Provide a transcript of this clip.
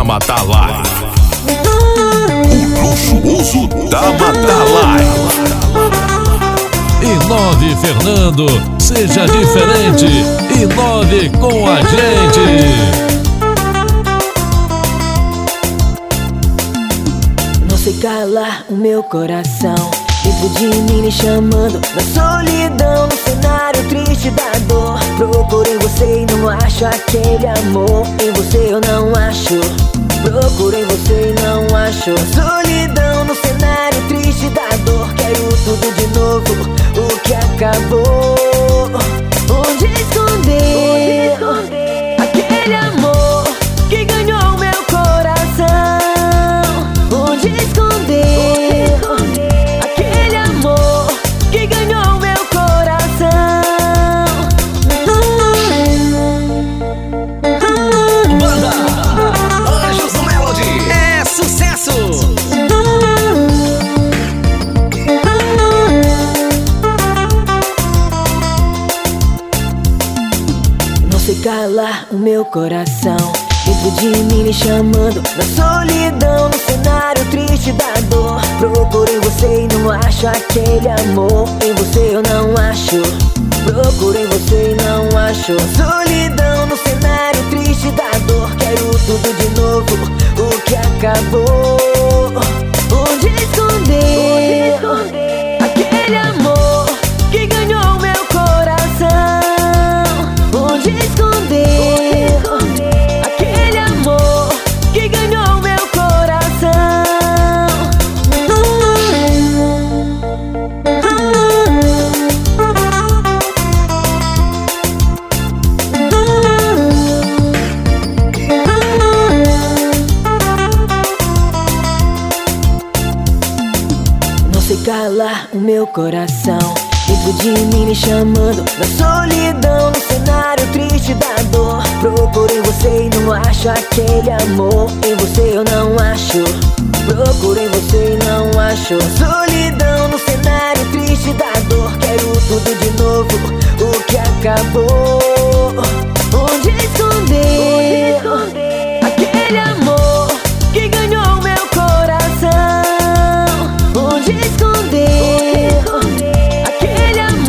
Tamata Live. O luxuoso Tamata Live. Inove Fernando, seja diferente. Inove com a gente. Não sei calar o meu coração Dentro de mim me chamando Na solidão, no cenário não acho aquele amor Em você eu não acho. Procurei você e não acho. Solidão, no cenário triste da dor. Quero tudo de novo, o que acabou? Onde esconder? Aquele amor que ganhou meu coração. Onde esconder calar o meu coração. Dentro de mim me chamando Na solidão, no cenário triste da dor. Procurei você e não acho aquele amor. Em você eu não acho. Procurei você e não acho. Solidão, no cenário triste da dor. Quero tudo de novo, o que acabou Calar o meu coração. Dentro de mim me chamando Na solidão, no cenário triste da dor. Procurei você e não acho aquele amor. Em você eu não acho. Procurei você e não acho. Solidão, no cenário triste da dor. Quero tudo de novo, o que acabou